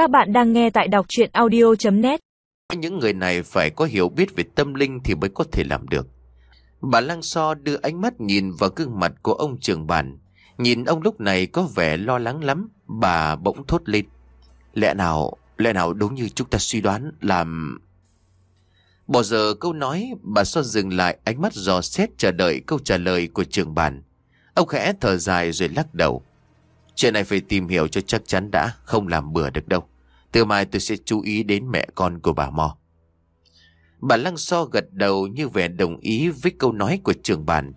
Các bạn đang nghe tại đọc chuyện audio.net Những người này phải có hiểu biết về tâm linh thì mới có thể làm được. Bà Lăng So đưa ánh mắt nhìn vào gương mặt của ông trường bản. Nhìn ông lúc này có vẻ lo lắng lắm, bà bỗng thốt lên. Lẽ nào, lẽ nào đúng như chúng ta suy đoán làm... Bỏ giờ câu nói, bà So dừng lại ánh mắt dò xét chờ đợi câu trả lời của trường bản. Ông khẽ thở dài rồi lắc đầu. Chuyện này phải tìm hiểu cho chắc chắn đã, không làm bừa được đâu. Từ mai tôi sẽ chú ý đến mẹ con của bà Mò. Bà Lăng So gật đầu như vẻ đồng ý với câu nói của trường bản.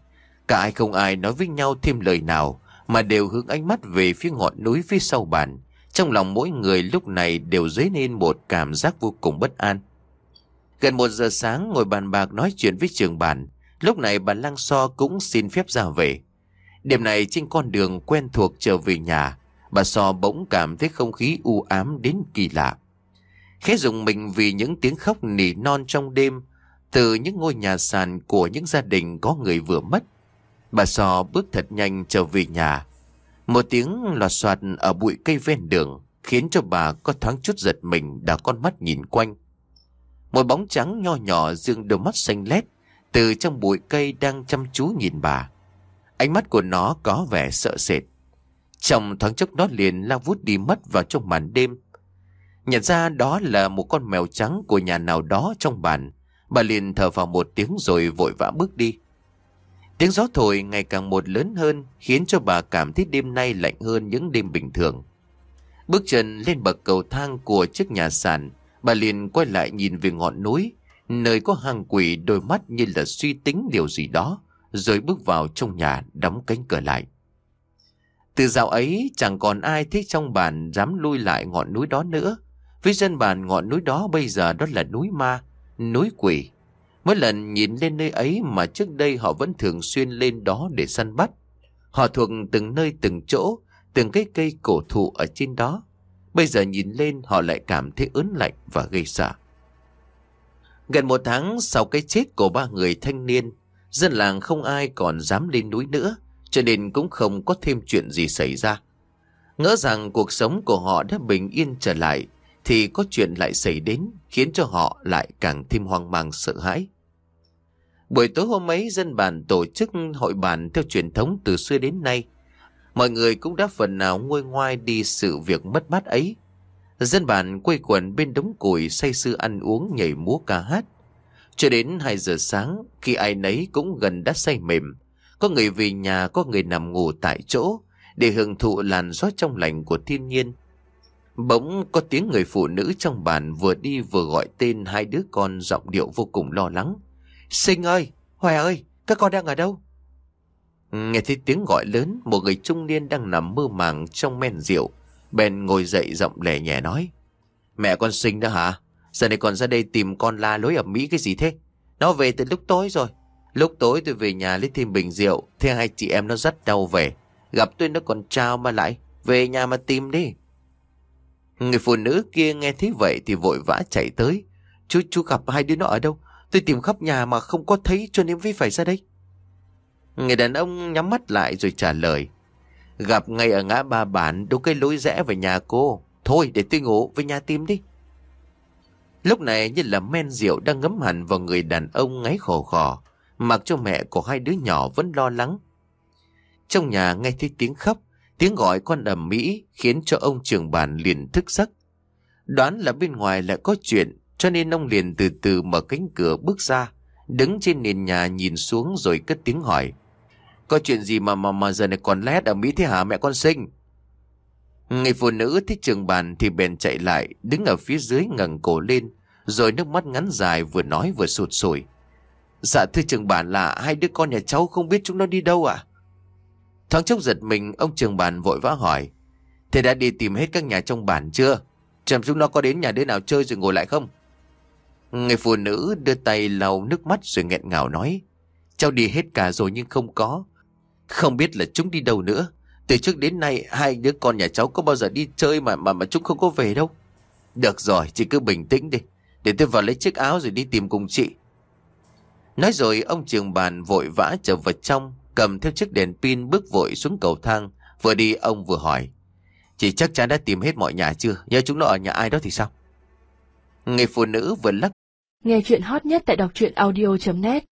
Cả ai không ai nói với nhau thêm lời nào, mà đều hướng ánh mắt về phía ngọn núi phía sau bàn. Trong lòng mỗi người lúc này đều dấy lên một cảm giác vô cùng bất an. Gần một giờ sáng ngồi bàn bạc nói chuyện với trường bản. Lúc này bà Lăng So cũng xin phép ra về. Đêm này trên con đường quen thuộc trở về nhà, bà So bỗng cảm thấy không khí u ám đến kỳ lạ. Khẽ dùng mình vì những tiếng khóc nỉ non trong đêm, từ những ngôi nhà sàn của những gia đình có người vừa mất. Bà So bước thật nhanh trở về nhà. Một tiếng loạt soạt ở bụi cây ven đường khiến cho bà có thoáng chút giật mình đã con mắt nhìn quanh. Một bóng trắng nho nhỏ dương đôi mắt xanh lét từ trong bụi cây đang chăm chú nhìn bà. Ánh mắt của nó có vẻ sợ sệt. Trong thoáng chốc nó liền lao vút đi mất vào trong màn đêm. Nhận ra đó là một con mèo trắng của nhà nào đó trong bàn. Bà liền thở vào một tiếng rồi vội vã bước đi. Tiếng gió thổi ngày càng một lớn hơn khiến cho bà cảm thấy đêm nay lạnh hơn những đêm bình thường. Bước chân lên bậc cầu thang của chiếc nhà sàn, bà liền quay lại nhìn về ngọn núi, nơi có hàng quỷ đôi mắt như là suy tính điều gì đó rồi bước vào trong nhà đóng cánh cửa lại. Từ dạo ấy chẳng còn ai thích trong bản dám lui lại ngọn núi đó nữa. Với dân bản ngọn núi đó bây giờ đó là núi ma, núi quỷ. Mỗi lần nhìn lên nơi ấy mà trước đây họ vẫn thường xuyên lên đó để săn bắt. Họ thuộc từng nơi từng chỗ, từng cái cây cổ thụ ở trên đó. Bây giờ nhìn lên họ lại cảm thấy ớn lạnh và gây sợ. Gần một tháng sau cái chết của ba người thanh niên, Dân làng không ai còn dám lên núi nữa, cho nên cũng không có thêm chuyện gì xảy ra. Ngỡ rằng cuộc sống của họ đã bình yên trở lại, thì có chuyện lại xảy đến, khiến cho họ lại càng thêm hoang mang sợ hãi. Buổi tối hôm ấy, dân bản tổ chức hội bàn theo truyền thống từ xưa đến nay. Mọi người cũng đã phần nào nguôi ngoai đi sự việc mất mát ấy. Dân bản quây quần bên đống củi say sưa ăn uống nhảy múa ca hát. Cho đến 2 giờ sáng, khi ai nấy cũng gần đã say mềm, có người về nhà, có người nằm ngủ tại chỗ, để hưởng thụ làn gió trong lành của thiên nhiên. Bỗng có tiếng người phụ nữ trong bàn vừa đi vừa gọi tên hai đứa con giọng điệu vô cùng lo lắng. Sinh ơi, Hoài ơi, các con đang ở đâu? Nghe thấy tiếng gọi lớn, một người trung niên đang nằm mơ màng trong men rượu. Bèn ngồi dậy giọng lẻ nhẹ nói. Mẹ con sinh đó hả? Giờ này còn ra đây tìm con la lối ở Mỹ cái gì thế? Nó về từ lúc tối rồi. Lúc tối tôi về nhà lấy thêm bình rượu. Thế hai chị em nó dắt nhau về. Gặp tôi nó còn trao mà lại. Về nhà mà tìm đi. Người phụ nữ kia nghe thấy vậy thì vội vã chạy tới. Chú chú gặp hai đứa nó ở đâu? Tôi tìm khắp nhà mà không có thấy cho nên vi phải ra đây. Người đàn ông nhắm mắt lại rồi trả lời. Gặp ngay ở ngã ba bản đúng cái lối rẽ về nhà cô. Thôi để tôi ngủ về nhà tìm đi. Lúc này như là men rượu đang ngấm hẳn vào người đàn ông ngáy khổ khò, mặc cho mẹ của hai đứa nhỏ vẫn lo lắng. Trong nhà nghe thấy tiếng khóc, tiếng gọi con ầm mỹ khiến cho ông trường bàn liền thức giấc. Đoán là bên ngoài lại có chuyện, cho nên ông liền từ từ mở cánh cửa bước ra, đứng trên nền nhà nhìn xuống rồi cất tiếng hỏi. Có chuyện gì mà mà mà giờ này còn lét ở Mỹ thế hả mẹ con sinh? Người phụ nữ thích trường bàn thì bèn chạy lại, đứng ở phía dưới ngẩng cổ lên, rồi nước mắt ngắn dài vừa nói vừa sụt sùi. Dạ thưa trường bản là hai đứa con nhà cháu không biết chúng nó đi đâu à? Thoáng chốc giật mình, ông trường bản vội vã hỏi. Thế đã đi tìm hết các nhà trong bản chưa? Chẳng chúng nó có đến nhà đứa nào chơi rồi ngồi lại không? Người phụ nữ đưa tay lau nước mắt rồi nghẹn ngào nói. Cháu đi hết cả rồi nhưng không có. Không biết là chúng đi đâu nữa. Từ trước đến nay hai đứa con nhà cháu có bao giờ đi chơi mà mà mà chúng không có về đâu. Được rồi, chị cứ bình tĩnh đi. Để tôi vào lấy chiếc áo rồi đi tìm cùng chị. Nói rồi ông trường bàn vội vã trở vào trong, cầm theo chiếc đèn pin bước vội xuống cầu thang. Vừa đi ông vừa hỏi. Chị chắc chắn đã tìm hết mọi nhà chưa Nhớ chúng nó ở nhà ai đó thì sao Người phụ nữ vừa lắc Nghe chuyện hot nhất tại đọc truyện audio.net